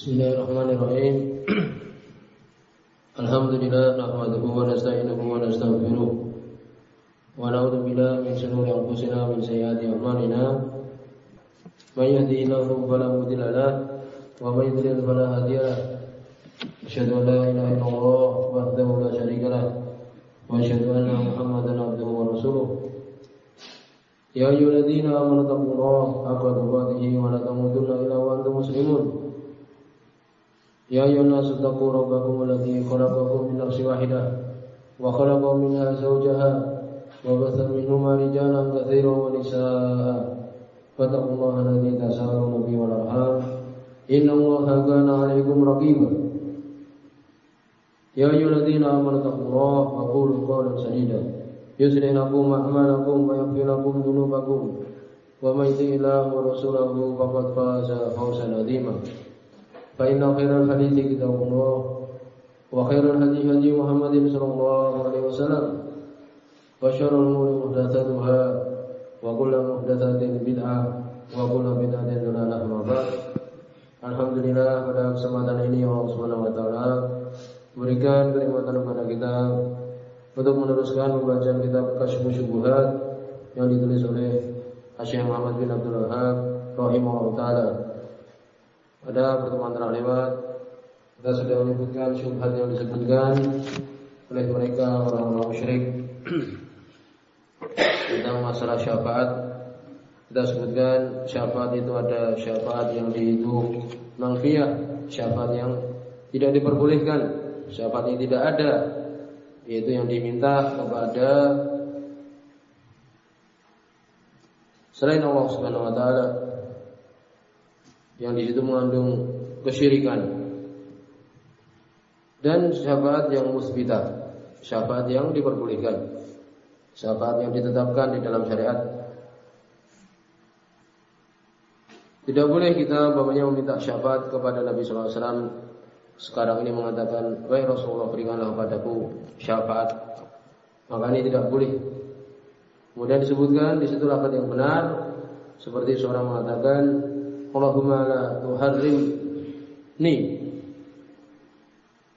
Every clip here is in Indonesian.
Bismillahirrahmanirrahim. Alhamdulillah nahmaduhu wa nasta'inuhu wa nastaghfiruh. Wa na'udzu billahi min shururi anfusina wa min sayyiati a'malina. May yahdihillahu fala wa may yudlil fala hadiya an la ilaha illallah wahdahu la syarika wa asyhadu anna Muhammadan abduhu wa rasuluh. Ya taqullaha haqqa tuqatih wa la tamutunna illa wa antum muslimun. يا أيها الناس اتقوا ربكم الذي خلقكم من نفس واحدة وخلق منها زوجها وبث منهما رجالا كثيرا ونساء فاتقوا الله الذي تساءلون به والأرحام إن الله كان عليكم رقيبا يا أيها الذين آمنوا اتقوا الله وقولوا قولا سديدا يصلح لكم أعمالكم ويغفر لكم ذنوبكم ومن يطع الله ورسوله فقد فاز فوزا عظيما فإن خير الحديث كتاب الله وخير الهدي هدي محمد صلى الله عليه وسلم وشر الأمور محدثاتها وكل محدثات بدعة وكل بدعة ضلالة ما بعد Alhamdulillah pada kesempatan ini Allah Subhanahu wa taala berikan kenikmatan kepada kita untuk meneruskan pembacaan kitab Kasyfus Syubuhat yang ditulis oleh Syekh Muhammad bin Abdul Wahab rahimahullah taala. Pada pertemuan terakhir kita sudah menyebutkan syubhat yang disebutkan oleh mereka orang-orang musyrik tentang masalah syafaat. Kita sebutkan syafaat itu ada syafaat yang dihitung manfiyah, syafaat yang tidak diperbolehkan, syafaat yang tidak ada, yaitu yang diminta kepada selain Allah Subhanahu wa taala yang di situ mengandung kesyirikan. Dan syafaat yang musbita. Syafaat yang diperbolehkan. Syafaat yang ditetapkan di dalam syariat. Tidak boleh kita bapaknya meminta syafaat kepada Nabi SAW sekarang ini mengatakan wahai Rasulullah berikanlah padaku syafaat. Maka ini tidak boleh. Kemudian disebutkan di situlah kata yang benar. Seperti seorang mengatakan Allahumma la tuharrimni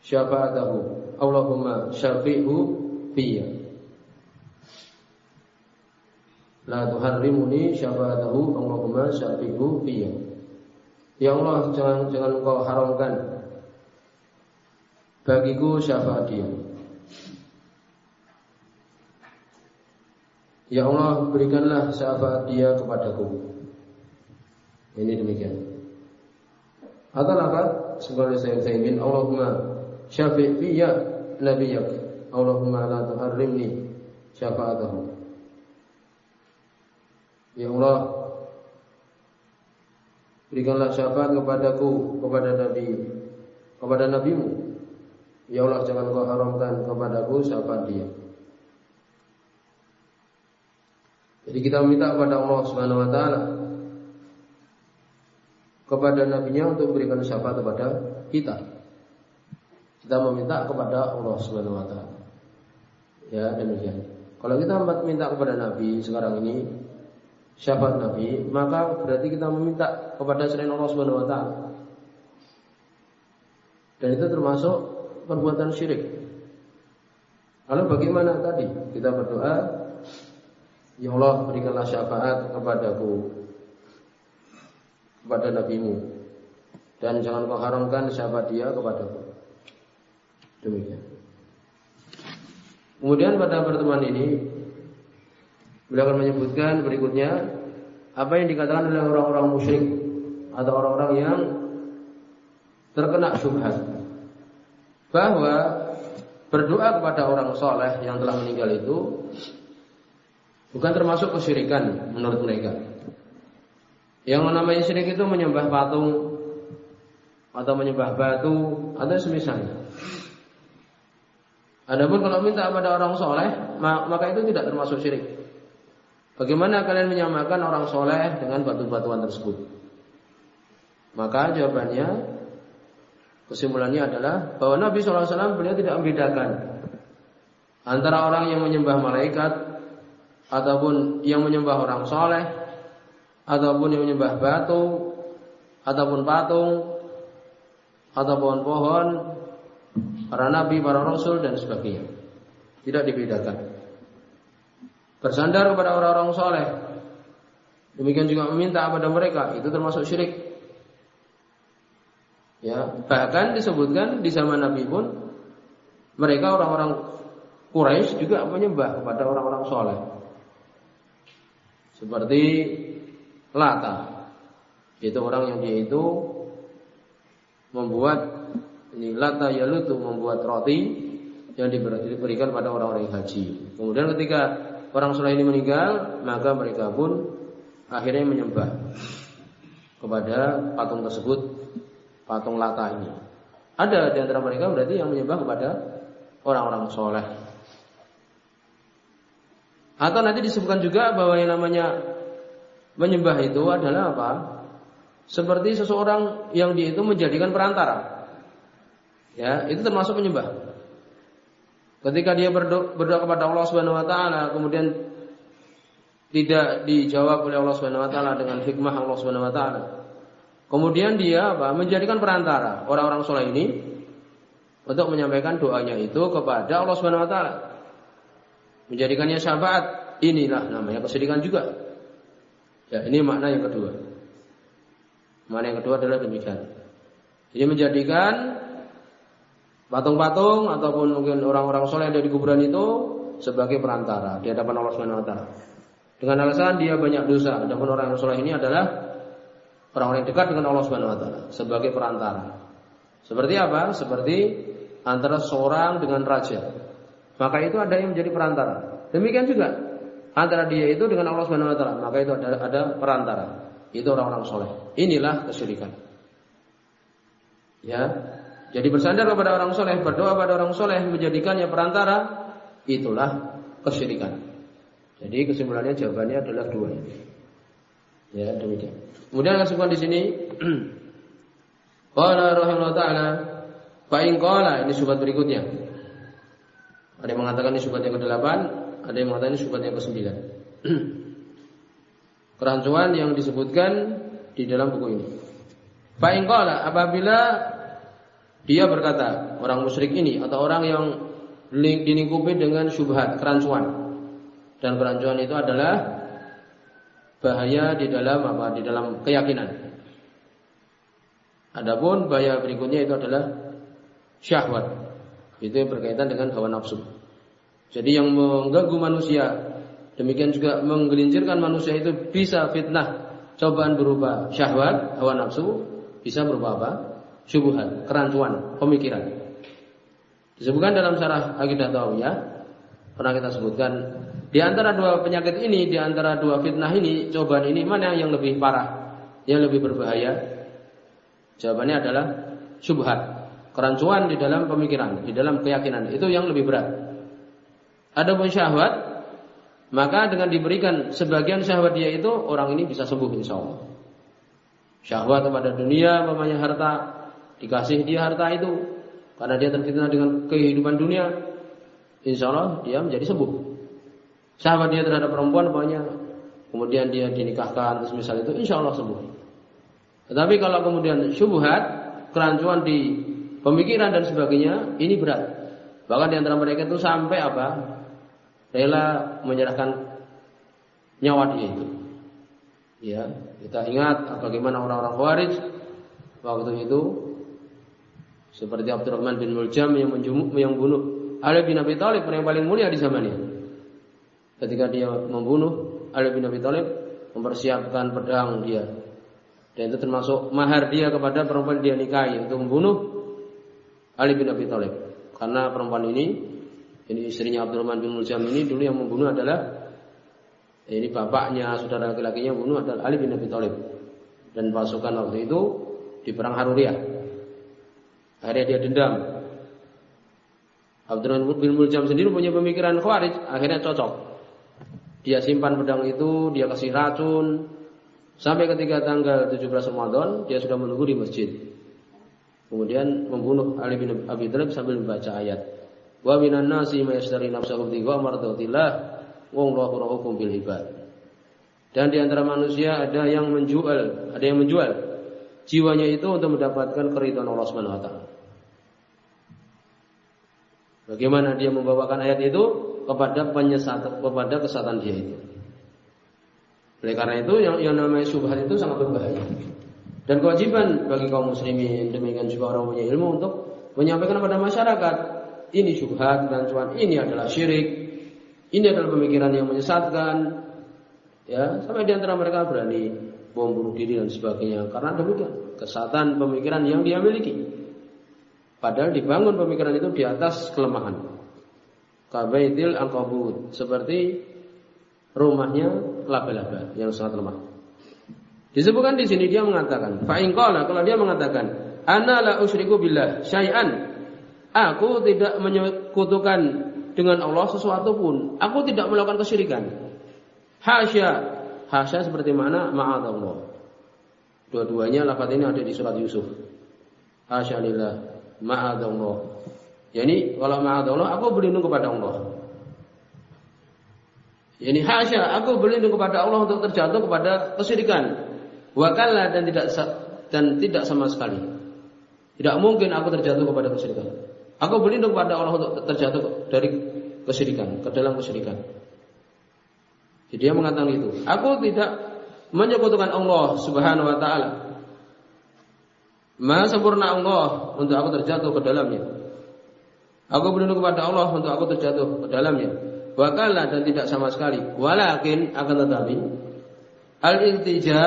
syafa'atahu. Allahumma syafi'hu fiyya. La tuharrimuni syafa'atahu. Allahumma syafi'hu fiyya. Ya Allah jangan jangan engkau haramkan bagiku syafaat dia. Ya Allah berikanlah syafaat dia kepadaku ini demikian. Atau apa? Sebagai saya Utsaimin, Allahumma syafi' fiyya nabiyyak. Allahumma la tuharrimni syafa'atahu. Ya Allah, berikanlah syafaat kepadaku, kepada Nabi, kepada Nabimu. Ya Allah, jangan kau haramkan kepadaku syafaat dia. Jadi kita meminta kepada Allah Subhanahu wa taala kepada nabinya untuk memberikan syafaat kepada kita. Kita meminta kepada Allah Subhanahu wa taala. Ya, demikian. Kalau kita minta kepada nabi sekarang ini syafaat nabi, maka berarti kita meminta kepada selain Allah Subhanahu wa taala. Dan itu termasuk perbuatan syirik. Lalu bagaimana tadi? Kita berdoa, Ya Allah berikanlah syafaat kepadaku kepada nabimu dan jangan kau haramkan siapa dia kepadaku. Demikian. Kemudian pada pertemuan ini beliau akan menyebutkan berikutnya apa yang dikatakan oleh orang-orang musyrik atau orang-orang yang terkena syubhat bahwa berdoa kepada orang soleh yang telah meninggal itu bukan termasuk kesyirikan menurut mereka. Yang namanya syirik itu menyembah patung atau menyembah batu atau semisalnya. Adapun kalau minta kepada orang soleh, maka itu tidak termasuk syirik. Bagaimana kalian menyamakan orang soleh dengan batu-batuan tersebut? Maka jawabannya, kesimpulannya adalah bahwa Nabi SAW beliau tidak membedakan antara orang yang menyembah malaikat ataupun yang menyembah orang soleh ataupun yang menyembah batu ataupun patung atau pohon-pohon para nabi, para rasul dan sebagainya. Tidak dibedakan. Bersandar kepada orang-orang soleh. Demikian juga meminta kepada mereka itu termasuk syirik. Ya, bahkan disebutkan di zaman Nabi pun mereka orang-orang Quraisy juga menyembah kepada orang-orang soleh. Seperti Lata. Itu orang yang dia itu membuat ini Lata Yalutu membuat roti yang diberikan pada orang-orang haji. Kemudian ketika orang soleh ini meninggal, maka mereka pun akhirnya menyembah kepada patung tersebut patung lata ini. Ada di antara mereka berarti yang menyembah kepada orang-orang soleh. Atau nanti disebutkan juga bahwa yang namanya menyembah itu adalah apa? Seperti seseorang yang dia itu menjadikan perantara. Ya, itu termasuk menyembah. Ketika dia berdoa, berdoa kepada Allah Subhanahu wa taala, kemudian tidak dijawab oleh Allah Subhanahu wa taala dengan hikmah Allah Subhanahu wa taala. Kemudian dia apa? Menjadikan perantara orang-orang soleh ini untuk menyampaikan doanya itu kepada Allah Subhanahu Wa Taala. Menjadikannya syafaat. Inilah namanya kesedihan juga. Ya, ini makna yang kedua. Makna yang kedua adalah demikian. Jadi menjadikan patung-patung ataupun mungkin orang-orang soleh yang ada di kuburan itu sebagai perantara di hadapan Allah Subhanahu Wa. Dengan alasan dia banyak dosa. Adapun orang yang soleh ini adalah orang-orang yang dekat dengan Allah Subhanahu wa taala sebagai perantara. Seperti apa? Seperti antara seorang dengan raja. Maka itu ada yang menjadi perantara. Demikian juga antara dia itu dengan Allah Subhanahu wa taala, maka itu ada ada perantara. Itu orang-orang soleh. Inilah kesyirikan. Ya. Jadi bersandar kepada orang soleh, berdoa pada orang soleh, menjadikannya perantara, itulah kesyirikan. Jadi kesimpulannya jawabannya adalah dua. Ya, demikian. Kemudian disebutkan di sini Qala rahimahullah taala fa in qala ini syubhat berikutnya. Ada yang mengatakan ini syubhat yang ke-8, ada yang mengatakan ini syubhat yang ke-9. Kerancuan yang disebutkan di dalam buku ini. Fa in qala apabila dia berkata, orang musyrik ini atau orang yang dilingkupi dengan syubhat, kerancuan. Dan kerancuan itu adalah bahaya di dalam apa? Di dalam keyakinan. Adapun bahaya berikutnya itu adalah syahwat. Itu yang berkaitan dengan hawa nafsu. Jadi yang mengganggu manusia, demikian juga menggelincirkan manusia itu bisa fitnah, cobaan berupa syahwat, hawa nafsu, bisa berupa apa? Syubhat, kerancuan, pemikiran. Disebutkan dalam syarah akidah ya pernah kita sebutkan di antara dua penyakit ini, di antara dua fitnah ini, cobaan ini mana yang lebih parah, yang lebih berbahaya? Jawabannya adalah syubhat, kerancuan di dalam pemikiran, di dalam keyakinan. Itu yang lebih berat. Adapun syahwat, maka dengan diberikan sebagian syahwat dia itu, orang ini bisa sembuh insya Allah. Syahwat kepada dunia, mamanya harta, dikasih dia harta itu, karena dia terfitnah dengan kehidupan dunia, insya Allah dia menjadi sembuh. Sahabat dia terhadap perempuan banyak, kemudian dia dinikahkan terus misal itu insya Allah sembuh. Tetapi kalau kemudian syubhat, kerancuan di pemikiran dan sebagainya, ini berat. Bahkan di antara mereka itu sampai apa? Rela menyerahkan nyawa dia itu. Ya, kita ingat bagaimana orang-orang Khawarij waktu itu seperti Abdurrahman bin Muljam yang menjumuk yang bunuh Ali bin Abi Thalib yang paling mulia di zamannya. Ketika dia membunuh Ali bin Abi Thalib mempersiapkan pedang dia. Dan itu termasuk mahar dia kepada perempuan dia nikahi untuk membunuh Ali bin Abi Thalib. Karena perempuan ini ini istrinya Abdurrahman bin Muljam ini dulu yang membunuh adalah ini bapaknya saudara laki-lakinya membunuh adalah Ali bin Abi Thalib dan pasukan waktu itu di perang Haruriyah akhirnya dia dendam Abdurrahman bin Muljam sendiri punya pemikiran khawarij akhirnya cocok dia simpan pedang itu, dia kasih racun. Sampai ketika tanggal 17 Ramadan, dia sudah menunggu di masjid. Kemudian membunuh Ali bin Abi Thalib sambil membaca ayat. Wa minan nasi may yashtari nafsahu mardatillah wa Allahu rahukum bil ibad. Dan di antara manusia ada yang menjual, ada yang menjual jiwanya itu untuk mendapatkan keridhaan Allah Subhanahu wa taala. Bagaimana dia membawakan ayat itu kepada penyesat kepada kesatan dia itu. Oleh karena itu yang yang namanya syubhat itu sangat berbahaya. Dan kewajiban bagi kaum muslimin demikian juga orang punya ilmu untuk menyampaikan kepada masyarakat ini syubhat dan cuan ini adalah syirik. Ini adalah pemikiran yang menyesatkan. Ya, sampai di antara mereka berani bom bunuh diri dan sebagainya karena demikian kesatan pemikiran yang dia miliki. Padahal dibangun pemikiran itu di atas kelemahan. Kabaitil angkabut seperti rumahnya laba-laba yang sangat lemah. Disebutkan di sini dia mengatakan, fa'inqala kalau dia mengatakan, ana la usyriku billah syai'an. Aku tidak menyekutukan dengan Allah sesuatu pun. Aku tidak melakukan kesyirikan. Hasya. Hasya seperti mana? Ma'adallah. Dua-duanya lafaz ini ada di surat Yusuf. Hasya lillah. Ma'adallah. Yani kalau ma'adallah aku berlindung kepada Allah. Ini hasya, aku berlindung kepada Allah untuk terjatuh kepada kesyirikan. Wakala dan tidak dan tidak sama sekali. Tidak mungkin aku terjatuh kepada kesyirikan. Aku berlindung kepada Allah untuk terjatuh dari kesyirikan, ke dalam kesyirikan. Jadi dia mengatakan itu. Aku tidak menyekutukan Allah Subhanahu wa taala. Maha sempurna Allah untuk aku terjatuh ke dalamnya. Aku berlindung kepada Allah untuk aku terjatuh ke dalamnya. Wakala dan tidak sama sekali. Walakin akan tetapi al-iltija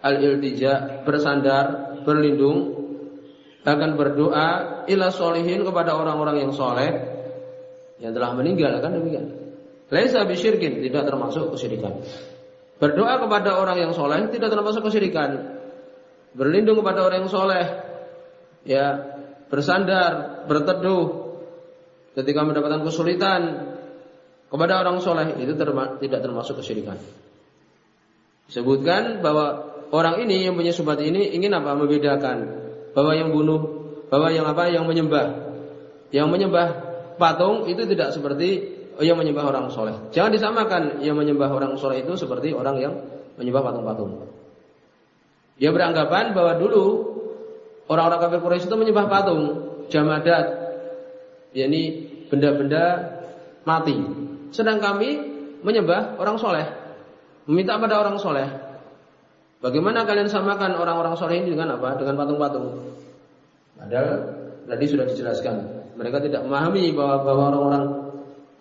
al-iltija bersandar, berlindung akan berdoa ila solihin kepada orang-orang yang soleh yang telah meninggal kan demikian. Laisa bisyirkin tidak termasuk kesyirikan. Berdoa kepada orang yang soleh tidak termasuk kesyirikan. Berlindung kepada orang yang soleh, ya bersandar, berteduh ketika mendapatkan kesulitan, kepada orang soleh itu terma tidak termasuk kesyirikan. Disebutkan bahwa orang ini yang punya subhat ini ingin apa? Membedakan bahwa yang bunuh, bahwa yang apa? Yang menyembah, yang menyembah patung itu tidak seperti yang menyembah orang soleh. Jangan disamakan yang menyembah orang soleh itu seperti orang yang menyembah patung-patung. Dia beranggapan bahwa dulu orang-orang kafir Quraisy itu menyembah patung, jamadat, yakni benda-benda mati. Sedang kami menyembah orang soleh. Meminta pada orang soleh. Bagaimana kalian samakan orang-orang soleh ini dengan apa? Dengan patung-patung. Padahal tadi sudah dijelaskan. Mereka tidak memahami bahwa bahwa orang-orang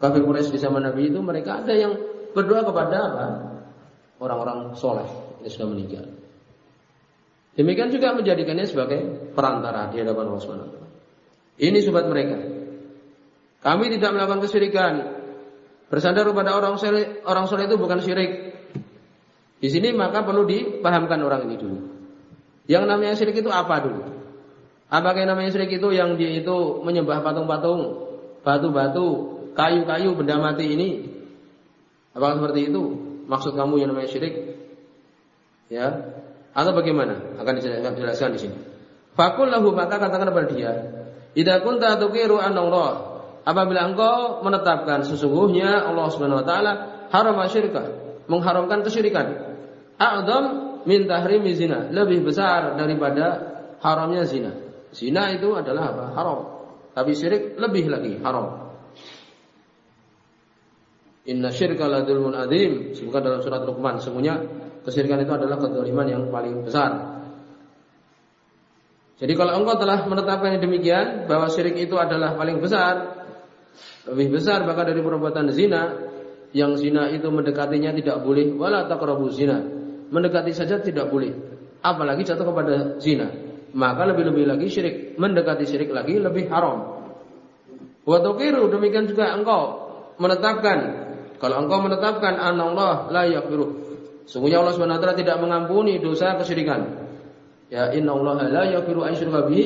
kafir Quraisy di zaman Nabi itu mereka ada yang berdoa kepada apa? Orang-orang soleh yang sudah meninggal. Demikian juga menjadikannya sebagai perantara di hadapan Allah SWT. Ini sobat mereka. Kami tidak melakukan kesyirikan. Bersandar kepada orang soleh, orang soleh itu bukan syirik. Di sini maka perlu dipahamkan orang ini dulu. Yang namanya syirik itu apa dulu? Apakah yang namanya syirik itu yang dia itu menyembah patung-patung, batu-batu, kayu-kayu, benda mati ini? Apakah seperti itu? Maksud kamu yang namanya syirik? Ya, atau bagaimana? Akan dijelaskan di sini. Fakul lahu maka katakan kepada dia, "Idza kunta tuqiru Allah apabila engkau menetapkan sesungguhnya Allah Subhanahu wa taala haram syirka, mengharamkan kesyirikan. A'dham min tahrimi zina, lebih besar daripada haramnya zina. Zina itu adalah apa? Haram. Tapi syirik lebih lagi haram. Inna syirka la dzulmun adzim. Sebutkan dalam surat Luqman, sesungguhnya kesyirikan itu adalah kezaliman yang paling besar. Jadi kalau engkau telah menetapkan demikian bahwa syirik itu adalah paling besar, lebih besar bahkan dari perbuatan zina yang zina itu mendekatinya tidak boleh wala taqrabu zina mendekati saja tidak boleh. Apalagi jatuh kepada zina. Maka lebih-lebih lagi syirik. Mendekati syirik lagi lebih haram. Wa demikian juga engkau menetapkan. Kalau engkau menetapkan anallah la yaghfiru. Sungguhnya Allah Subhanahu wa taala tidak mengampuni dosa kesyirikan. Ya innallaha la yaghfiru ayyushraka bihi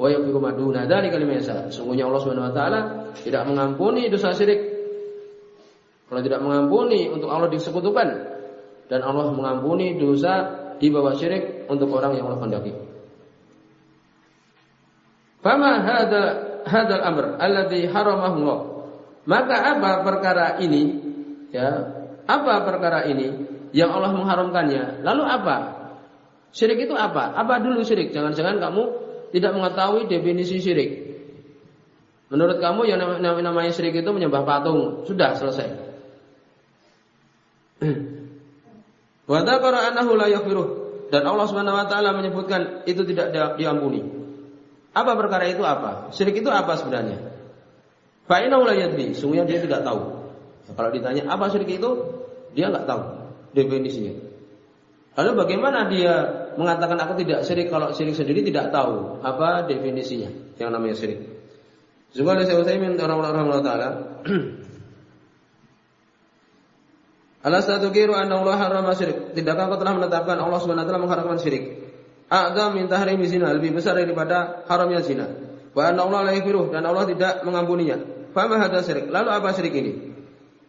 wa yaghfiru ma duna dzalika liman yasha. Sungguhnya Allah Subhanahu wa taala tidak mengampuni dosa syirik. Kalau tidak mengampuni untuk Allah disekutukan dan Allah mengampuni dosa di bawah syirik untuk orang yang Allah kehendaki. Fama hada hadal amr alladhi haramahu Allah. Maka apa perkara ini? Ya, apa perkara ini yang Allah mengharamkannya? Lalu apa? Syirik itu apa? Apa dulu syirik? Jangan-jangan kamu tidak mengetahui definisi syirik. Menurut kamu yang namanya syirik itu menyembah patung. Sudah selesai. Wa dzakara annahu la dan Allah Subhanahu wa taala menyebutkan itu tidak diampuni. Apa perkara itu apa? Syirik itu apa sebenarnya? Fa innahu la yadri, sungguhnya dia tidak tahu. Kalau ditanya apa syirik itu, dia nggak tahu definisinya. Lalu bagaimana dia mengatakan aku tidak syirik kalau syirik sendiri tidak tahu apa definisinya yang namanya syirik? Juga oleh Syekh Utsaimin orang-orang Allah taala Alas satu kiru anna Allah haram syirik. Tidakkah kau telah menetapkan Allah wa taala mengharamkan syirik? A'zam min tahrimi zina, lebih besar daripada haramnya zina. Wa anna Allah la dan Allah tidak mengampuninya. Fama hadza syirik? Lalu apa syirik ini?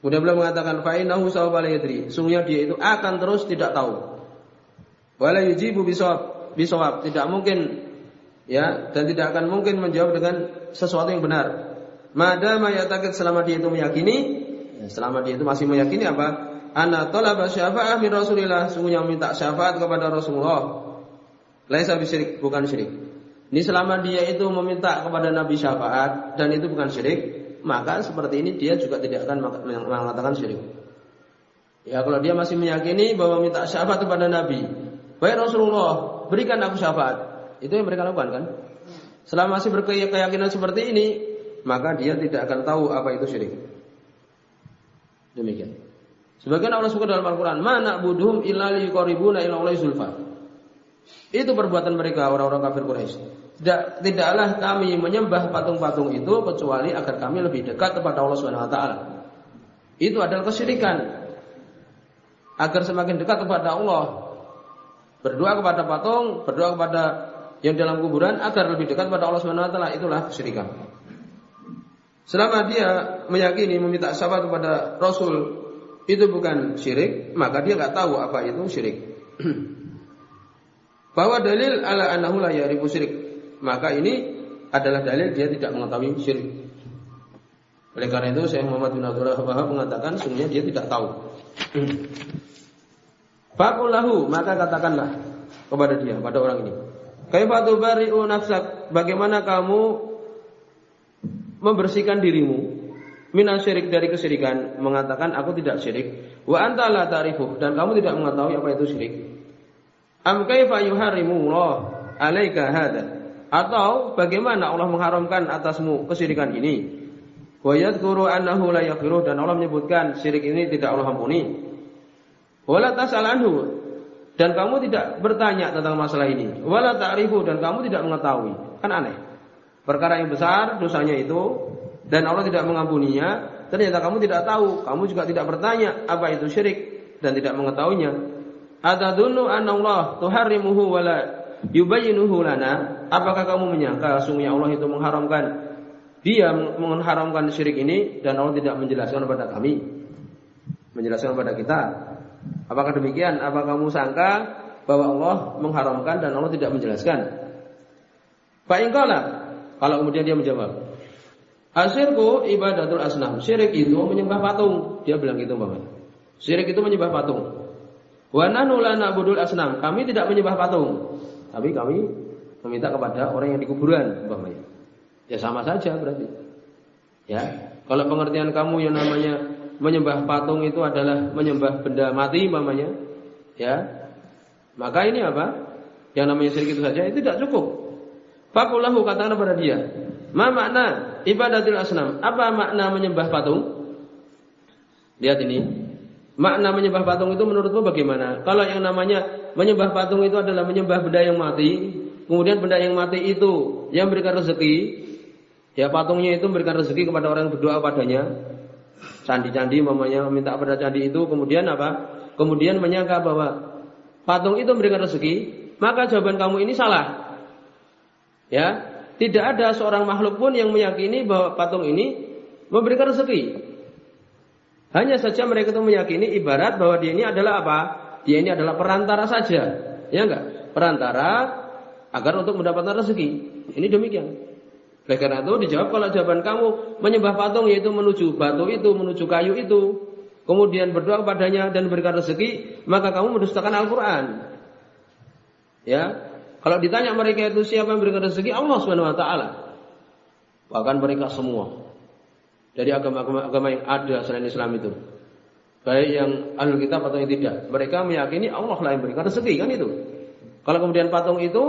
Kemudian beliau mengatakan fa innahu sawfa la yadri. Sungguhnya dia itu akan terus tidak tahu. Wala yujibu bisawab, bisawab. Tidak mungkin ya dan tidak akan mungkin menjawab dengan sesuatu yang benar. Madama takut selama dia itu meyakini, ya, selama dia itu masih meyakini apa? Ana talaba syafa'ah min Rasulillah, sungguhnya minta syafaat kepada Rasulullah. Laisa syirik, bukan syirik. Ini selama dia itu meminta kepada Nabi syafaat dan itu bukan syirik, maka seperti ini dia juga tidak akan mengatakan syirik. Ya kalau dia masih meyakini bahwa minta syafaat kepada Nabi, baik Rasulullah, berikan aku syafaat. Itu yang mereka lakukan kan? Selama masih berkeyakinan seperti ini, maka dia tidak akan tahu apa itu syirik. Demikian. Sebagian Allah suka dalam Al-Quran, mana buduhum illa liyuqarribuna ila Allah zulfa. Itu perbuatan mereka orang-orang kafir Quraisy. Tidak, tidaklah kami menyembah patung-patung itu kecuali agar kami lebih dekat kepada Allah Subhanahu taala. Itu adalah kesyirikan. Agar semakin dekat kepada Allah. Berdoa kepada patung, berdoa kepada yang dalam kuburan agar lebih dekat kepada Allah Subhanahu taala itulah kesyirikan. Selama dia meyakini meminta syafaat kepada Rasul itu bukan syirik, maka dia nggak tahu apa itu syirik. Bahwa dalil ala anahu la yarifu syirik, maka ini adalah dalil dia tidak mengetahui syirik. Oleh karena itu saya Muhammad bin Abdullah Wahab mengatakan sungguhnya dia tidak tahu. Fakulahu maka katakanlah kepada dia, pada orang ini. Kaifatu bari'u nafsak, bagaimana kamu membersihkan dirimu minas syirik dari kesyirikan mengatakan aku tidak syirik. Wa anta la ta'rifu dan kamu tidak mengetahui apa itu syirik. Am kaifa Allah alaika hada atau bagaimana Allah mengharamkan atasmu kesyirikan ini? Wa yadhkuru annahu la yaghfiru dan Allah menyebutkan syirik ini tidak Allah ampuni. Wala tasal anhu dan kamu tidak bertanya tentang masalah ini. Wala ta'rifu dan kamu tidak mengetahui. Kan aneh. Perkara yang besar dosanya itu dan Allah tidak mengampuninya, ternyata kamu tidak tahu, kamu juga tidak bertanya apa itu syirik dan tidak mengetahuinya. Atadunnu anna Allah tuharrimuhu wala yubayyinuhu lana? Apakah kamu menyangka sungguhnya Allah itu mengharamkan dia mengharamkan syirik ini dan Allah tidak menjelaskan kepada kami? Menjelaskan kepada kita. Apakah demikian? Apa kamu sangka bahwa Allah mengharamkan dan Allah tidak menjelaskan? Pak Ingkala, kalau kemudian dia menjawab, Asyirku ibadatul asnam. Syirik itu menyembah patung. Dia bilang gitu Bapak. Syirik itu menyembah patung. Wa nanu la na'budul asnam. Kami tidak menyembah patung. Tapi kami meminta kepada orang yang di kuburan. Ya sama saja berarti. Ya. Kalau pengertian kamu yang namanya menyembah patung itu adalah menyembah benda mati umpamanya, ya. Maka ini apa? Yang namanya syirik itu saja itu tidak cukup. Fakulahu katakan kepada dia, Ma makna ibadatul asnam? Apa makna menyembah patung? Lihat ini. Makna menyembah patung itu menurutmu bagaimana? Kalau yang namanya menyembah patung itu adalah menyembah benda yang mati, kemudian benda yang mati itu yang memberikan rezeki, ya patungnya itu memberikan rezeki kepada orang yang berdoa padanya. Candi-candi mamanya meminta kepada candi itu, kemudian apa? Kemudian menyangka bahwa patung itu memberikan rezeki, maka jawaban kamu ini salah. Ya, tidak ada seorang makhluk pun yang meyakini bahwa patung ini memberikan rezeki. Hanya saja mereka itu meyakini ibarat bahwa dia ini adalah apa? Dia ini adalah perantara saja. Ya enggak? Perantara agar untuk mendapatkan rezeki. Ini demikian. Oleh karena itu dijawab kalau jawaban kamu menyembah patung yaitu menuju batu itu, menuju kayu itu, kemudian berdoa kepadanya dan memberikan rezeki, maka kamu mendustakan Al-Qur'an. Ya, kalau ditanya mereka itu siapa yang memberikan rezeki, Allah Subhanahu wa taala. Bahkan mereka semua dari agama-agama yang ada selain Islam itu. Baik yang ahli kitab atau yang tidak. Mereka meyakini Allah lah yang memberikan rezeki kan itu. Kalau kemudian patung itu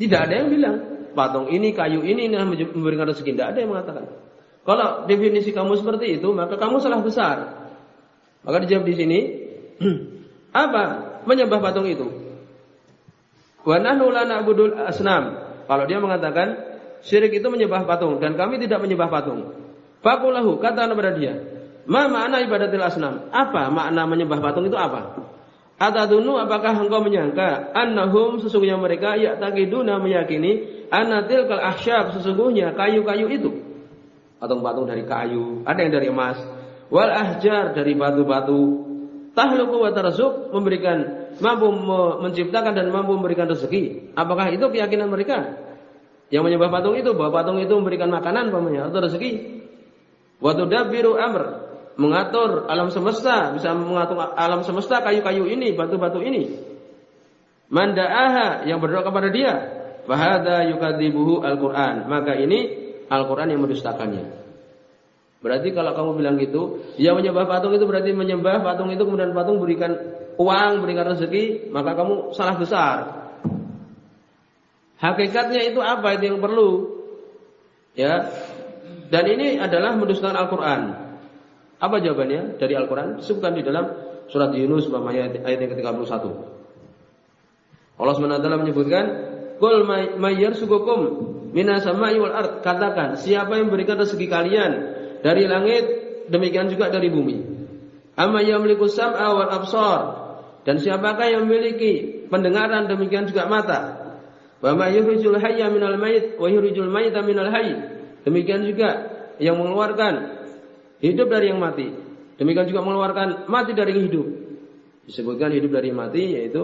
tidak ada yang bilang patung ini, kayu ini yang memberikan rezeki. Tidak ada yang mengatakan. Kalau definisi kamu seperti itu, maka kamu salah besar. Maka dijawab di sini, apa menyembah patung itu? Wa asnam. Kalau dia mengatakan syirik itu menyembah patung dan kami tidak menyembah patung. Fakulahu kata kepada dia, "Ma makna ibadatil asnam?" Apa makna menyembah patung itu apa? Atadunu apakah engkau menyangka annahum sesungguhnya mereka ya takiduna meyakini anatil kal ahsyab sesungguhnya kayu-kayu itu patung-patung dari kayu, ada yang dari emas, wal ahjar dari batu-batu, tahluku wa tarzuk memberikan mampu menciptakan dan mampu memberikan rezeki. Apakah itu keyakinan mereka? Yang menyembah patung itu bahwa patung itu memberikan makanan pamannya atau rezeki. Wa tudabbiru amr, mengatur alam semesta, bisa mengatur alam semesta kayu-kayu ini, batu-batu ini. Manda'aha yang berdoa kepada dia, fahada yukadzibuhu Al-Qur'an. Maka ini Al-Qur'an yang mendustakannya. Berarti kalau kamu bilang gitu, yang menyembah patung itu berarti menyembah patung itu kemudian patung berikan uang, berikan rezeki, maka kamu salah besar. Hakikatnya itu apa itu yang perlu? Ya. Dan ini adalah mendustakan Al-Qur'an. Apa jawabannya dari Al-Qur'an? Disebutkan di dalam surat Yunus ayat ayat yang ke-31. Allah SWT menyebutkan, "Qul mayyar sugukum minas sama'i wal ard." Katakan, siapa yang berikan rezeki kalian dari langit, demikian juga dari bumi. Amma yamliku sam'a wal absar. Dan siapakah yang memiliki pendengaran demikian juga mata. Wa ma yuhrijul hayya minal mayit wa yuhrijul mayita minal hayy. Demikian juga yang mengeluarkan hidup dari yang mati. Demikian juga mengeluarkan mati dari yang hidup. Disebutkan hidup dari mati yaitu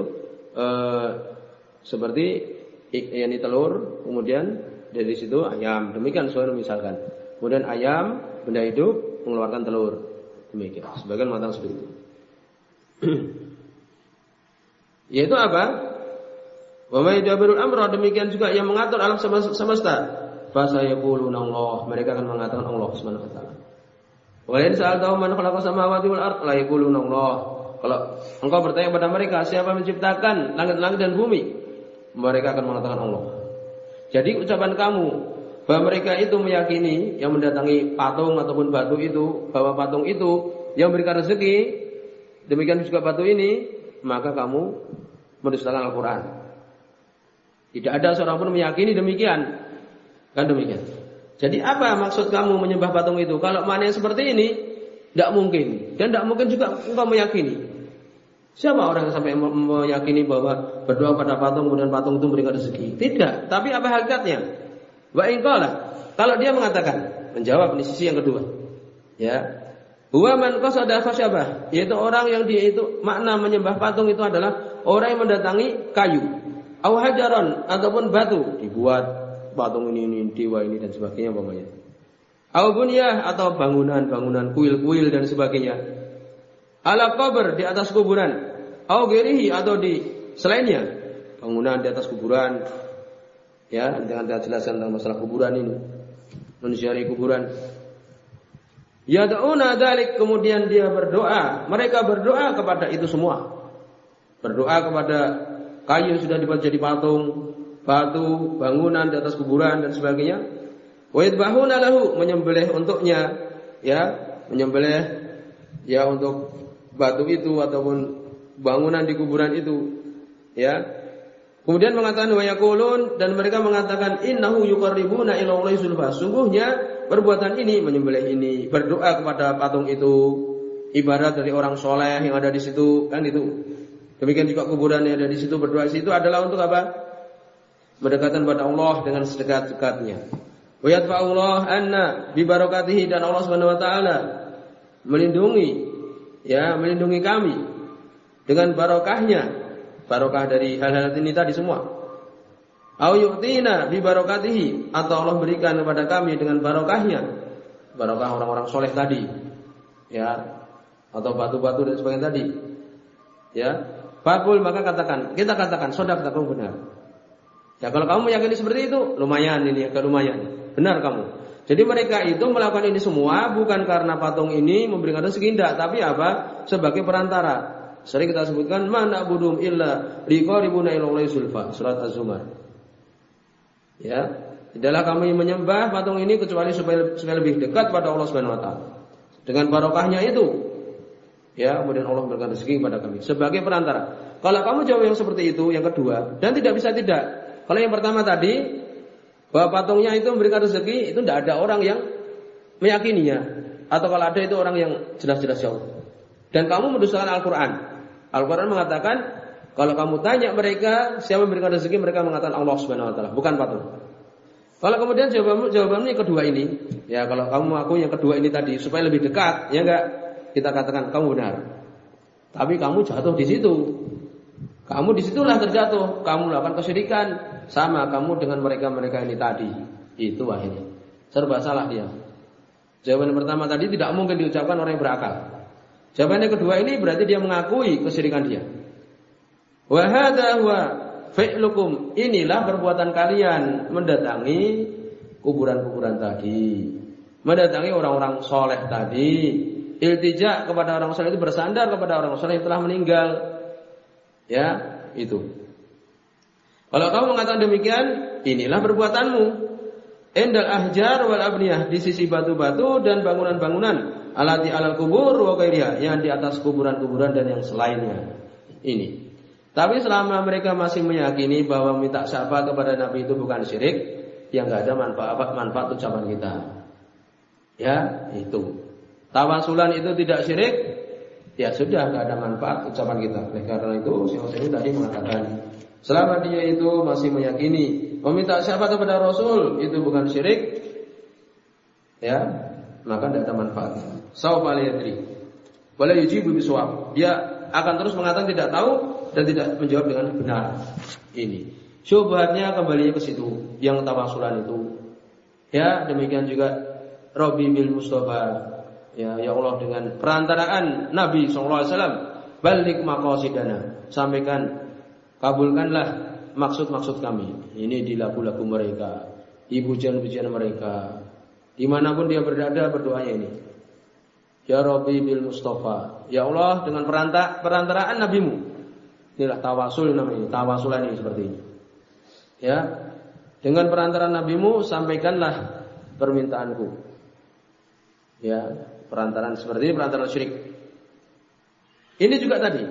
uh, seperti yakni telur, kemudian dari situ ayam. Demikian soal misalkan. Kemudian ayam benda hidup mengeluarkan telur. Demikian. Sebagian matang seperti itu. Yaitu apa? Wa may yadabirul amra demikian juga yang mengatur alam semesta. Fa sayaquluna Allah. Mereka akan mengatakan Allah Subhanahu wa taala. Wa in sa'altahum man khalaqa samawati wal ard la yaquluna Allah. Kalau engkau bertanya kepada mereka siapa menciptakan langit-langit dan bumi, mereka akan mengatakan Allah. Jadi ucapan kamu bahwa mereka itu meyakini yang mendatangi patung ataupun batu itu bahwa patung itu yang memberikan rezeki demikian juga batu ini maka kamu mendustakan Al-Quran tidak ada seorang pun meyakini demikian kan demikian jadi apa maksud kamu menyembah patung itu kalau mana yang seperti ini tidak mungkin dan tidak mungkin juga engkau meyakini Siapa orang yang sampai meyakini bahwa berdoa pada patung kemudian patung itu memberikan rezeki? Tidak. Tapi apa hakikatnya? Wa kalau dia mengatakan menjawab di sisi yang kedua. Ya. Huwa man qasada khasyabah, yaitu orang yang dia itu makna menyembah patung itu adalah orang yang mendatangi kayu, au hajaron ataupun batu dibuat patung ini ini dewa ini dan sebagainya umpamanya. Au bunyah atau bangunan-bangunan kuil-kuil dan sebagainya. Ala qabr di atas kuburan. Au gerihi atau di selainnya. Bangunan di atas kuburan, Ya, nanti akan jelaskan tentang masalah kuburan ini. Menziarahi kuburan. Yad'una dalik kemudian dia berdoa. Mereka berdoa kepada itu semua. Berdoa kepada kayu yang sudah dibuat jadi patung, batu, bangunan di atas kuburan dan sebagainya. Wa yadbahuna lahu menyembelih untuknya, ya, menyembelih ya untuk batu itu ataupun bangunan di kuburan itu, ya. Kemudian mengatakan wa yaqulun dan mereka mengatakan innahu yuqarribuna ila Allahi zulfa. Sungguhnya perbuatan ini menyembelih ini berdoa kepada patung itu ibarat dari orang soleh yang ada di situ kan itu. Demikian juga kuburan yang ada di situ berdoa di situ adalah untuk apa? Mendekatkan kepada Allah dengan sedekat-dekatnya. Wa yadfa'ullah anna bi barakatihi dan Allah Subhanahu wa taala melindungi ya melindungi kami dengan barokahnya barokah dari hal-hal ini tadi semua. Au yu'tina bi atau Allah berikan kepada kami dengan barokahnya. Barokah orang-orang soleh tadi. Ya. Atau batu-batu dan sebagainya tadi. Ya. Fakul maka katakan, kita katakan, sodak kamu benar. Ya kalau kamu meyakini seperti itu, lumayan ini agak lumayan. Benar kamu. Jadi mereka itu melakukan ini semua bukan karena patung ini memberikan rezeki tidak, tapi apa? Sebagai perantara. Sering kita sebutkan mana budum illa liqaribuna ilallahi sulfa surat Az-Zumar. Ya, tidaklah kami menyembah patung ini kecuali supaya, supaya lebih dekat pada Allah Subhanahu wa taala. Dengan barokahnya itu, ya kemudian Allah memberikan rezeki kepada kami sebagai perantara. Kalau kamu jawab yang seperti itu, yang kedua, dan tidak bisa tidak. Kalau yang pertama tadi bahwa patungnya itu memberikan rezeki, itu tidak ada orang yang meyakininya. Atau kalau ada itu orang yang jelas-jelas jauh. Dan kamu mendustakan Al-Quran. Al-Quran mengatakan kalau kamu tanya mereka siapa memberikan rezeki, mereka mengatakan Allah Subhanahu Wa Taala, bukan patung. Kalau kemudian jawabanmu, jawabanmu kedua ini, ya kalau kamu aku yang kedua ini tadi supaya lebih dekat, ya enggak kita katakan kamu benar. Tapi kamu jatuh di situ. Kamu di situlah terjatuh. Kamu melakukan kesyirikan sama kamu dengan mereka-mereka ini tadi. Itu akhirnya. Serba salah dia. Jawaban pertama tadi tidak mungkin diucapkan orang yang berakal. Jawaban yang kedua ini berarti dia mengakui kesyirikan dia. Wahada wa fi'lukum. Inilah perbuatan kalian mendatangi kuburan-kuburan tadi. Mendatangi orang-orang soleh tadi iltija kepada orang soleh itu bersandar kepada orang soleh yang telah meninggal. Ya, itu. Kalau kamu mengatakan demikian, inilah perbuatanmu. Endal ahjar wal abniyah di sisi batu-batu dan bangunan-bangunan alati alal kubur wa yang di atas kuburan-kuburan dan yang selainnya. Ini. Tapi selama mereka masih meyakini bahwa minta syafaat kepada Nabi itu bukan syirik, yang nggak ada manfaat manfaat ucapan kita. Ya, itu. Tawasulan itu tidak syirik, ya sudah nggak ada manfaat ucapan kita. Oleh karena itu, Syekh tadi mengatakan, selama dia itu masih meyakini meminta syafaat kepada Rasul itu bukan syirik, ya maka tidak ada manfaatnya. Saufa yadri. Wala yujibu biswab. Dia akan terus mengatakan tidak tahu dan tidak menjawab dengan benar. Ini. Syubhatnya kembali ke situ yang tawasulan itu. Ya, demikian juga Robi bil Mustafa ya ya Allah dengan perantaraan Nabi SAW balik maqasidana. Sampaikan kabulkanlah maksud-maksud kami. Ini di lagu-lagu mereka di pujian-pujian mereka. Di mana pun dia berada berdoanya ini. Ya Rabbi bil Mustafa. Ya Allah dengan peranta perantaraan nabimu. Inilah tawasul namanya Tawasulan ini seperti ini. Ya Dengan perantaraan nabimu Sampaikanlah permintaanku. Ya Perantaran seperti ini perantaran syirik. Ini juga tadi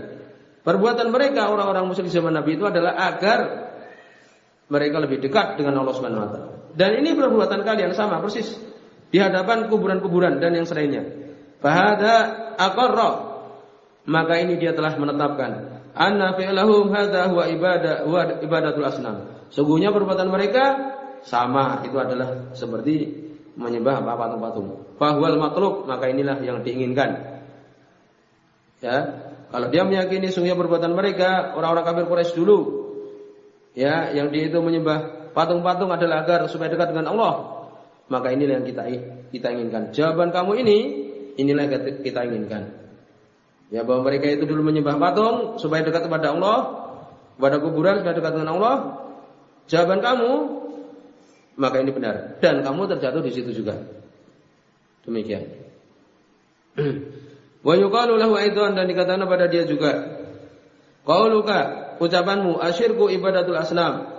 perbuatan mereka orang-orang musyrik zaman Nabi itu adalah agar mereka lebih dekat dengan Allah Subhanahu wa taala. Dan ini perbuatan kalian sama persis di hadapan kuburan-kuburan dan yang selainnya. Fahada aqarra maka ini dia telah menetapkan anna fi'lahum hadza huwa ibadah huwa ibadatul asnam. Sungguhnya perbuatan mereka sama itu adalah seperti menyembah patung-patung. Fahwal matlub, maka inilah yang diinginkan. Ya, kalau dia meyakini sungguhnya perbuatan mereka orang-orang kafir Quraisy dulu, ya, yang dia itu menyembah patung-patung adalah agar supaya dekat dengan Allah, maka inilah yang kita kita inginkan. Jawaban kamu ini, inilah yang kita inginkan. Ya bahwa mereka itu dulu menyembah patung supaya dekat kepada Allah, kepada kuburan supaya dekat dengan Allah. Jawaban kamu maka ini benar dan kamu terjatuh di situ juga. Demikian. Wa yuqalu lahu aidan dan dikatakan pada dia juga qauluka ucapanmu asyirku ibadatul asnam.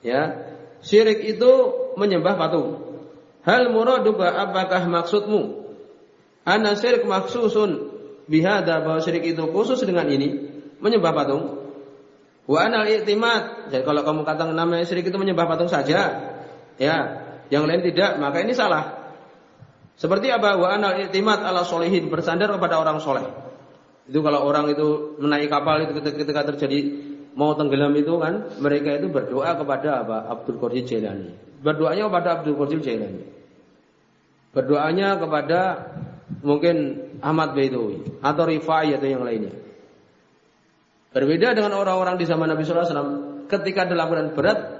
Ya. Syirik itu menyembah patung. Hal muraduka apakah maksudmu? Ana syirik maksusun bihada bahwa syirik itu khusus dengan ini menyembah patung. Wa anal i'timad. Jadi kalau kamu katakan namanya syirik itu menyembah patung saja, ya, yang lain tidak, maka ini salah. Seperti apa? Wa anal i'timad ala solihin, bersandar kepada orang soleh. Itu kalau orang itu menaiki kapal itu ketika, terjadi mau tenggelam itu kan, mereka itu berdoa kepada apa? Abdul Qadir Jailani. Berdoanya kepada Abdul Qadir Jailani. Berdoanya kepada mungkin Ahmad Baidowi atau Rifai atau yang lainnya. Berbeda dengan orang-orang di zaman Nabi Sallallahu Alaihi Wasallam ketika dalam berat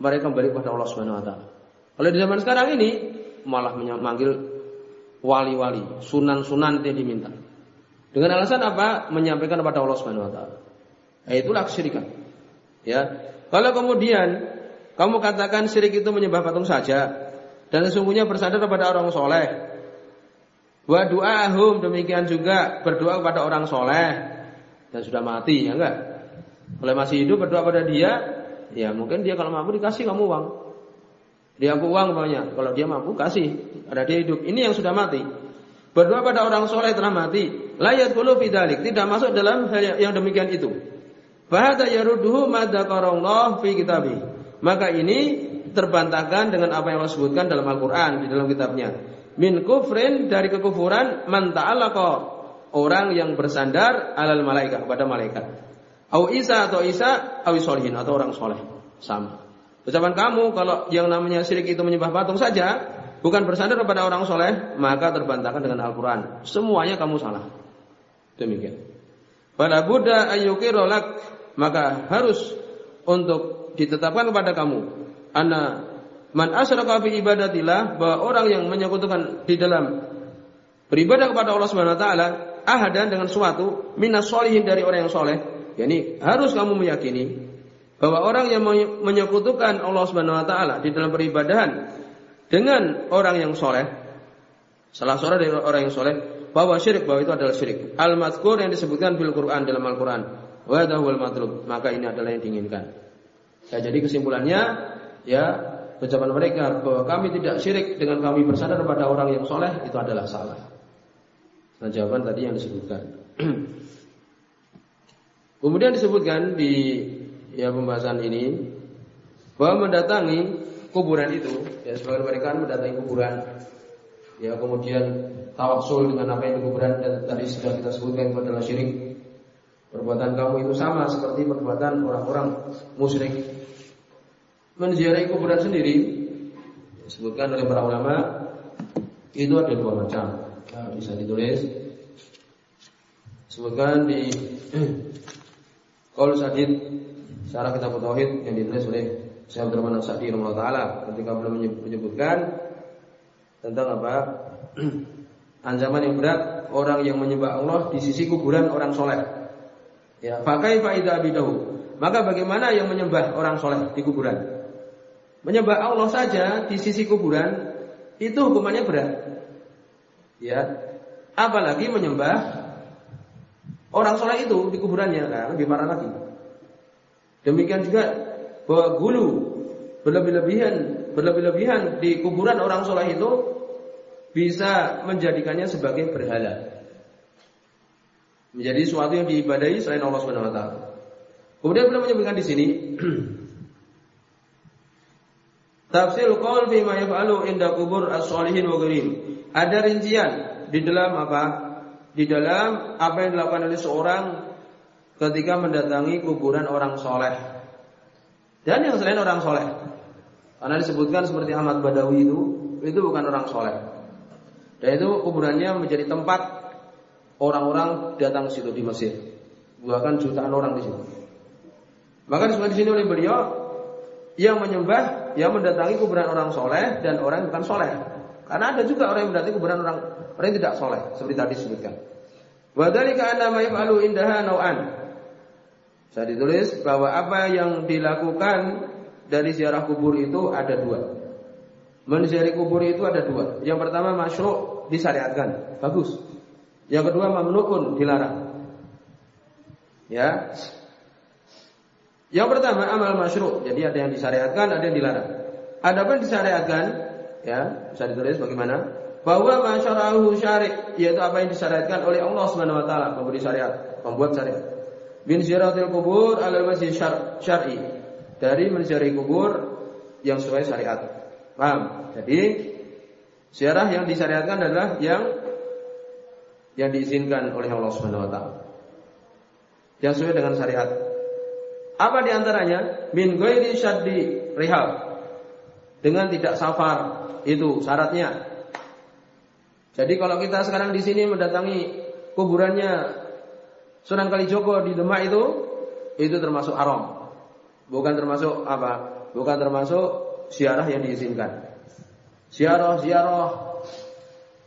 mereka kembali kepada Allah Subhanahu wa taala. Kalau di zaman sekarang ini malah memanggil wali-wali, sunan-sunan dia diminta. Dengan alasan apa? Menyampaikan kepada Allah Subhanahu wa taala. Nah, itulah kesyirikan. Ya. Kalau kemudian kamu katakan syirik itu menyembah patung saja dan sesungguhnya bersandar kepada orang soleh. Wa du'ahum demikian juga berdoa kepada orang soleh dan sudah mati ya enggak? Kalau masih hidup berdoa pada dia, ya mungkin dia kalau mampu dikasih kamu uang. Dia aku uang banyak. Kalau dia mampu kasih. Ada dia hidup. Ini yang sudah mati. Berdoa pada orang soleh telah mati. Layat kulu fidalik. Tidak masuk dalam hal yang demikian itu. Bahada yaruduhu madakarallah fi kitabih. Maka ini terbantahkan dengan apa yang Allah sebutkan dalam Al-Quran di dalam kitabnya. Min kufrin dari kekufuran man ta'alaqa orang yang bersandar alal malaikat kepada malaikat. Au Isa atau Isa, awi solihin atau orang soleh. Sama. Ucapan kamu kalau yang namanya syirik itu menyembah patung saja, bukan bersandar kepada orang soleh, maka terbantahkan dengan Al-Quran. Semuanya kamu salah. Demikian. Pada Buddha rolak maka harus untuk ditetapkan kepada kamu. Ana man asyraka fi bahwa orang yang menyekutukan di dalam beribadah kepada Allah Subhanahu wa taala ahadan dengan suatu minas solihin dari orang yang soleh. Yani harus kamu meyakini bahwa orang yang menyekutukan Allah Subhanahu wa taala di dalam peribadahan dengan orang yang soleh, salah seorang dari orang yang soleh, bahwa syirik bahwa itu adalah syirik. Al mazkur yang disebutkan fil Quran dalam Al Quran, wa matlub maka ini adalah yang diinginkan. Ya, jadi kesimpulannya ya ucapan mereka bahwa kami tidak syirik dengan kami bersandar kepada orang yang soleh itu adalah salah. Nah jawaban tadi yang disebutkan. Kemudian disebutkan di ya pembahasan ini bahwa mendatangi kuburan itu ya sebagian mereka mendatangi kuburan. Ya kemudian tawassul dengan apa yang di kuburan dan tadi sudah kita sebutkan itu adalah syirik. Perbuatan kamu itu sama seperti perbuatan orang-orang musyrik. Menziarahi kuburan sendiri disebutkan oleh para ulama itu ada dua macam. Nah, bisa ditulis. Sebutkan di Qaul Sadid Syarah kitab Tauhid yang ditulis oleh Syekh Abdurrahman As-Sa'di taala ketika belum menyebutkan tentang apa? ancaman yang berat orang yang menyembah Allah di sisi kuburan orang soleh. Ya, pakai faidah bidahu. Maka bagaimana yang menyembah orang soleh di kuburan? Menyembah Allah saja di sisi kuburan itu hukumannya berat. Ya, apalagi menyembah orang soleh itu di kuburannya, nah, lebih parah lagi. Demikian juga bahwa gulu berlebih-lebihan berlebih-lebihan di kuburan orang soleh itu bisa menjadikannya sebagai berhala. Menjadi sesuatu yang diibadahi selain Allah Subhanahu wa taala. Kemudian beliau menyebutkan di sini Tafsir qaul fi ma yaf'alu inda kubur as-solihin wa Ada rincian di dalam apa? Di dalam apa yang dilakukan oleh seorang ketika mendatangi kuburan orang soleh dan yang selain orang soleh. Karena disebutkan seperti Ahmad Badawi itu, itu bukan orang soleh. Dan itu kuburannya menjadi tempat orang-orang datang situ di Mesir. Bahkan jutaan orang di situ. Maka disebutkan di sini oleh beliau yang menyembah, yang mendatangi kuburan orang soleh dan orang bukan soleh. Karena ada juga orang yang mendatangi kuburan orang orang yang tidak soleh, seperti tadi disebutkan. Wadalika anna ma yaf'alu indaha nau'an. Saya ditulis bahwa apa yang dilakukan dari ziarah kubur itu ada dua. Menziarahi kubur itu ada dua. Yang pertama masyru' disyariatkan, bagus. Yang kedua mamnu'un dilarang. Ya. Yang pertama amal masyru', jadi ada yang disyariatkan, ada yang dilarang. Ada pun disyariatkan, ya, bisa ditulis bagaimana? Bahwa masyarahu syari' yaitu apa yang disyariatkan oleh Allah Subhanahu wa taala, memberi syariat, membuat syariat bin ziyaratil kubur ala masjid syar'i dari menziarahi kubur yang sesuai syariat. Paham? Jadi ziarah yang disyariatkan adalah yang yang diizinkan oleh Allah Subhanahu wa taala. Yang sesuai dengan syariat. Apa di antaranya? Min ghairi syaddi rihal. Dengan tidak safar itu syaratnya. Jadi kalau kita sekarang di sini mendatangi kuburannya Sunan Kalijogo di Demak itu itu termasuk haram. Bukan termasuk apa? Bukan termasuk ziarah yang diizinkan. Ziarah, ziarah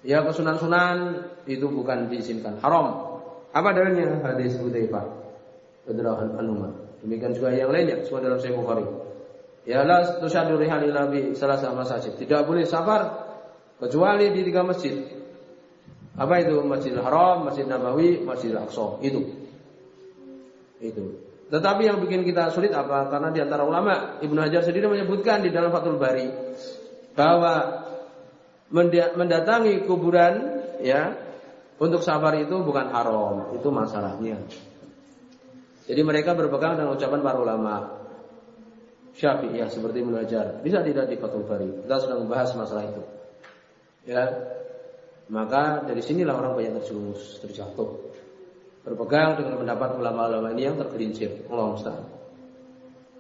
ya ke sunan-sunan itu bukan diizinkan, haram. Apa dalilnya hadis Hudzaifah? radhiyallahu anhu. Demikian juga yang lainnya semua dalam Sahih Bukhari. Ya la tusyadu rihal illa bi salasah masajid. Tidak boleh safar kecuali di tiga masjid. Apa itu? Masjidil Haram, Masjid Nabawi, Masjidil Aqsa. Itu. Itu. Tetapi yang bikin kita sulit apa? Karena di antara ulama Ibnu Hajar sendiri menyebutkan di dalam Fathul Bari bahwa mendatangi kuburan ya untuk safar itu bukan haram, itu masalahnya. Jadi mereka berpegang dengan ucapan para ulama. Syafi'iyah seperti Ibnu Hajar. Bisa tidak di Fathul Bari? Kita sedang membahas masalah itu. Ya. Maka dari sinilah orang banyak terjerumus, terjatuh. Berpegang dengan pendapat ulama-ulama ini yang tergelincir. Allah Ustaz.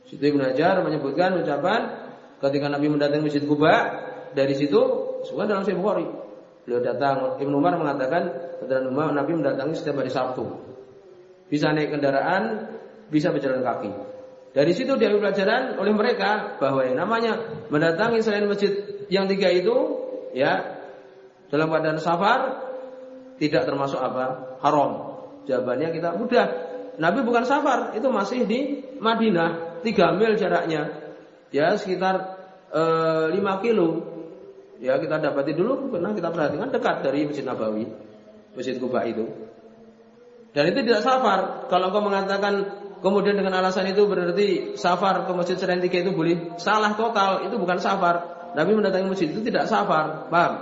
Situ Hajar menyebutkan ucapan ketika Nabi mendatangi Masjid Kuba, dari situ semua dalam Sahih Bukhari. Beliau datang, Ibnu Umar mengatakan, ketika Nabi mendatangi setiap hari Sabtu. Bisa naik kendaraan, bisa berjalan kaki. Dari situ diambil pelajaran oleh mereka bahwa yang namanya mendatangi selain masjid yang tiga itu, ya dalam keadaan safar tidak termasuk apa haram. Jawabannya kita mudah. Nabi bukan safar, itu masih di Madinah, tiga mil jaraknya. Ya sekitar e, eh, 5 kilo. Ya kita dapati dulu pernah kita perhatikan dekat dari Masjid Nabawi, Masjid Kuba itu. Dan itu tidak safar. Kalau kau mengatakan kemudian dengan alasan itu berarti safar ke masjid selain tiga itu boleh salah total. Itu bukan safar. Nabi mendatangi masjid itu tidak safar. Paham?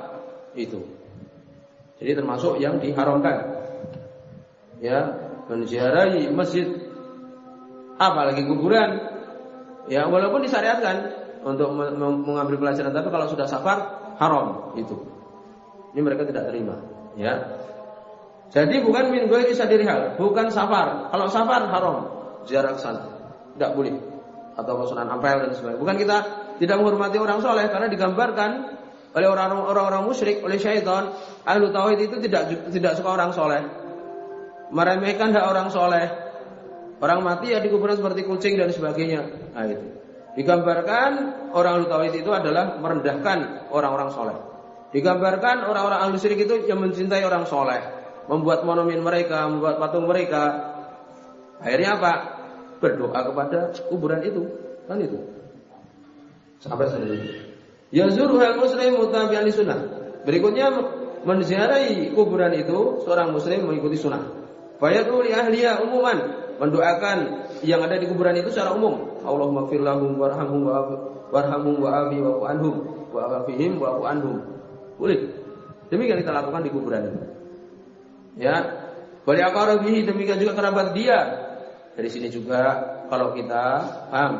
Itu. Jadi termasuk yang diharamkan. Ya, menziarahi masjid apalagi kuburan. Ya, walaupun disyariatkan untuk mengambil pelajaran tapi kalau sudah safar haram itu. Ini mereka tidak terima, ya. Jadi bukan min ghairi hal, bukan safar. Kalau safar haram, jarak sana. Tidak boleh. Atau sunan ampel dan sebagainya. Bukan kita tidak menghormati orang soleh karena digambarkan oleh orang-orang musyrik, oleh syaitan, ahlu tauhid itu tidak tidak suka orang soleh. Meremehkan hak orang soleh. Orang mati ya dikuburkan seperti kucing dan sebagainya. Nah itu. Digambarkan orang ahlu tauhid itu adalah merendahkan orang-orang soleh. Digambarkan orang-orang ahlu syirik itu yang mencintai orang soleh membuat monumen mereka, membuat patung mereka. Akhirnya apa? Berdoa kepada kuburan itu. Kan itu. Sampai seperti itu. Yazuruhal muslim mutabi'an sunnah. Berikutnya menziarahi kuburan itu seorang muslim mengikuti sunnah. Fayad'u li ahliya umuman mendoakan yang ada di kuburan itu secara umum. Allahumma fir lahum warhamhum warhamhum wa afi wa anhum wa afihim wa anhum. Boleh. Demikian kita lakukan di kuburan itu. Ya. Wali aqarabihi demikian juga kerabat dia. Dari sini juga kalau kita paham,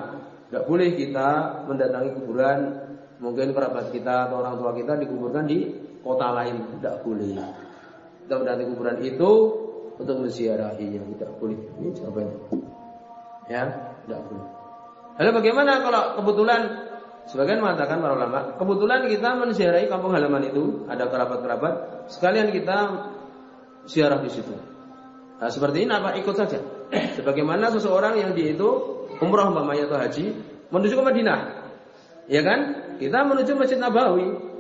tidak boleh kita mendatangi kuburan mungkin kerabat kita atau orang tua kita dikuburkan di kota lain, tidak boleh. Kita mendatangi kuburan itu untuk menziarahi yang tidak boleh. Ini jawabannya. Ya, tidak boleh. Lalu bagaimana kalau kebetulan Sebagian mengatakan para ulama, kebetulan kita menziarahi kampung halaman itu, ada kerabat-kerabat, sekalian kita ziarah di situ. Nah, seperti ini apa ikut saja. Sebagaimana seseorang yang dia itu umrah umpamanya atau haji menuju ke Madinah. Ya kan? Kita menuju Masjid Nabawi.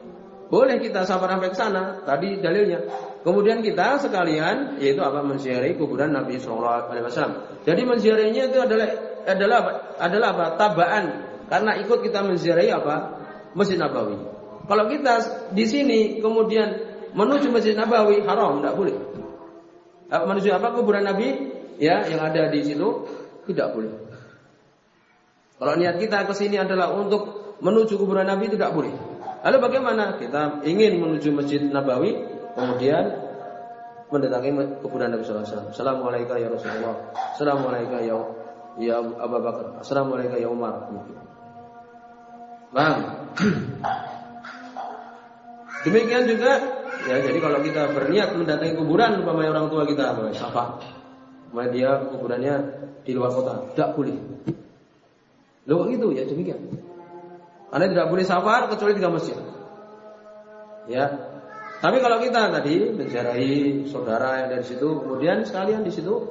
Boleh kita safar sampai ke sana, tadi dalilnya. Kemudian kita sekalian yaitu apa menziarahi kuburan Nabi Shallallahu alaihi wasallam. Jadi menziarahinya itu adalah adalah apa? Adalah apa? Tabaan karena ikut kita menziarahi apa? Masjid Nabawi. Kalau kita di sini kemudian menuju Masjid Nabawi haram, tidak boleh menuju apa kuburan Nabi ya yang ada di situ tidak boleh. Kalau niat kita ke sini adalah untuk menuju kuburan Nabi tidak boleh. Lalu bagaimana? Kita ingin menuju Masjid Nabawi, kemudian mendatangi kuburan Nabi Wasallam. Assalamualaikum ya Rasulullah. Assalamualaikum ya ya Abu Bakar. Assalamualaikum ya Umar. Bang. Demikian juga Ya, jadi kalau kita berniat mendatangi kuburan umpamanya orang tua kita, siapa? Umpamanya dia kuburannya di luar kota, tidak boleh. Loh gitu ya demikian. Anda tidak boleh safar kecuali tiga masjid. Ya. Tapi kalau kita tadi menziarahi saudara yang dari situ, kemudian sekalian di situ,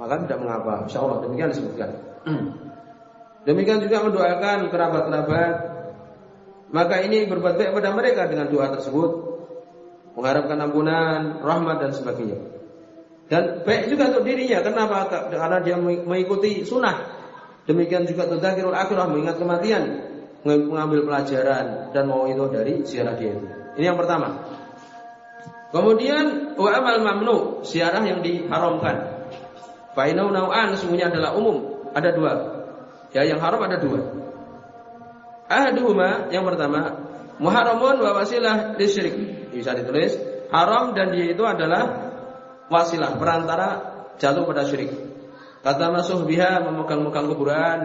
maka tidak mengapa. Insya Allah demikian disebutkan. Demikian juga mendoakan kerabat-kerabat. Maka ini berbuat baik pada mereka dengan doa tersebut mengharapkan ampunan, rahmat dan sebagainya. Dan baik juga untuk dirinya. Kenapa? Karena dia mengikuti sunnah. Demikian juga tudzakirul akhirah mengingat kematian, mengambil pelajaran dan mau itu dari ziarah dia itu. Ini yang pertama. Kemudian wa amal mamnu, ziarah yang diharamkan. Fainau nau'an semuanya adalah umum. Ada dua. Ya, yang haram ada dua. Ahaduhuma yang pertama, muharamun wa wasilah syirik. Bisa ditulis haram dan dia itu adalah wasilah perantara jatuh pada syirik. Kata masuh biha memegang-megang kuburan,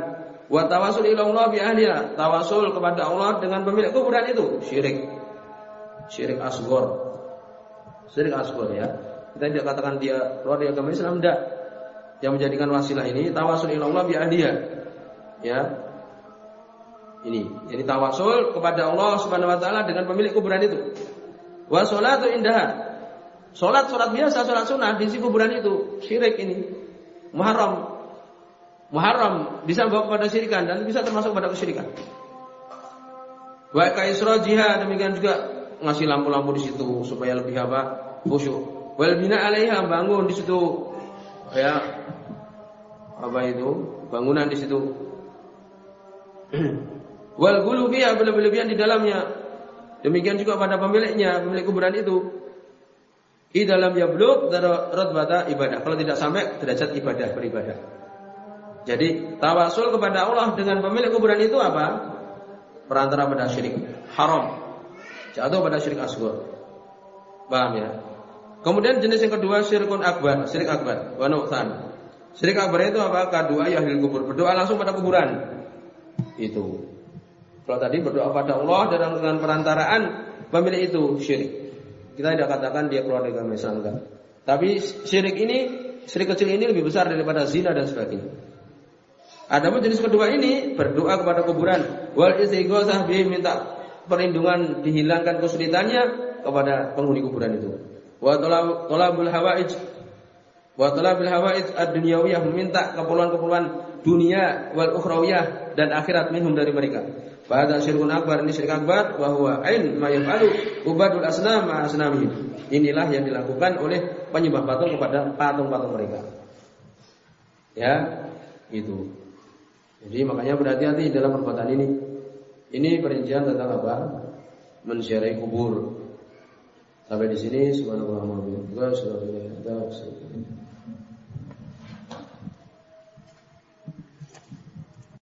wa tawasul ila Allah bi ahliha, tawasul kepada Allah dengan pemilik kuburan itu syirik. Syirik asghar. Syirik asghar ya. Kita tidak katakan dia keluar dari agama Islam tidak. Yang menjadikan wasilah ini tawasul ila Allah bi ahliha. Ya, ini, jadi tawasul kepada Allah Subhanahu wa taala dengan pemilik kuburan itu. Wa sholatu indah. Salat salat biasa, salat sunnah di kuburan itu syirik ini. Muharram. Muharram bisa membawa kepada syirikan dan bisa termasuk pada kesyirikan. Wa kaisrajiha demikian juga ngasih lampu-lampu di situ supaya lebih apa? khusyuk. Wal bina alaiha bangun di situ ya apa itu? Bangunan di situ. Wal berlebihan di dalamnya. Demikian juga pada pemiliknya, pemilik kuburan itu. Di dalam yablug bata ibadah. Kalau tidak sampai derajat ibadah beribadah. Jadi tawasul kepada Allah dengan pemilik kuburan itu apa? Perantara pada syirik haram. Jatuh pada syirik asghar. Paham ya? Kemudian jenis yang kedua syirkun akbar, syirik akbar, wa Syirik akbar itu apa? Kedua ya kubur, berdoa langsung pada kuburan. Itu. Kalau tadi berdoa pada Allah dengan perantaraan pemilik itu syirik. Kita tidak katakan dia keluar dari agama Islam enggak. Tapi syirik ini, syirik kecil ini lebih besar daripada zina dan sebagainya. Adapun jenis kedua ini berdoa kepada kuburan, wal istighosah bi minta perlindungan dihilangkan kesulitannya kepada penghuni kuburan itu. Wa talabul hawaij wa talabil hawaij ad-dunyawiyah meminta keperluan-keperluan dunia wal ukhrawiyah dan akhirat minhum dari mereka. Pada syirkun akbar ini syirik akbar bahwa ain ma yafalu ubadul asnam ma asnamihim. Inilah yang dilakukan oleh penyembah patung kepada patung-patung mereka. Ya, itu. Jadi makanya berhati-hati dalam perbuatan ini. Ini perincian tentang apa? Mensyariai kubur. Sampai di sini subhanallah wa bihamdihi.